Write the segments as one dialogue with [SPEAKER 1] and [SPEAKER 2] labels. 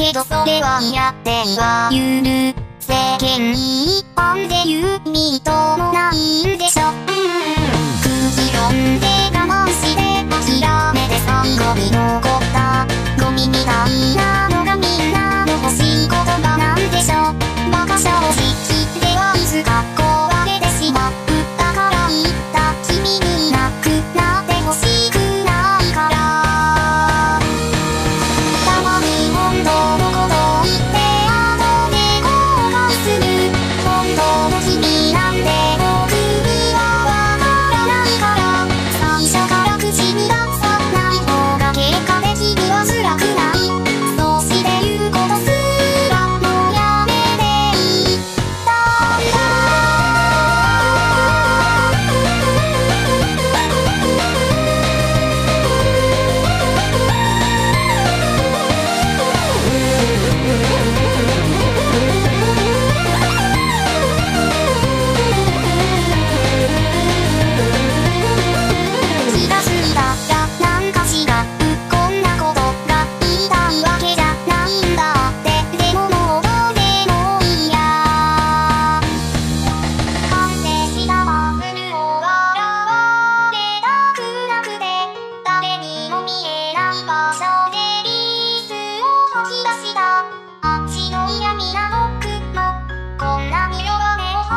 [SPEAKER 1] けどそれは嫌ってゆ許せ間に一般で言う認もないんでしょ。ん。空気読んで我慢して諦めて最後に残ったゴミみたいな。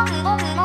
[SPEAKER 1] 紫罗紫罗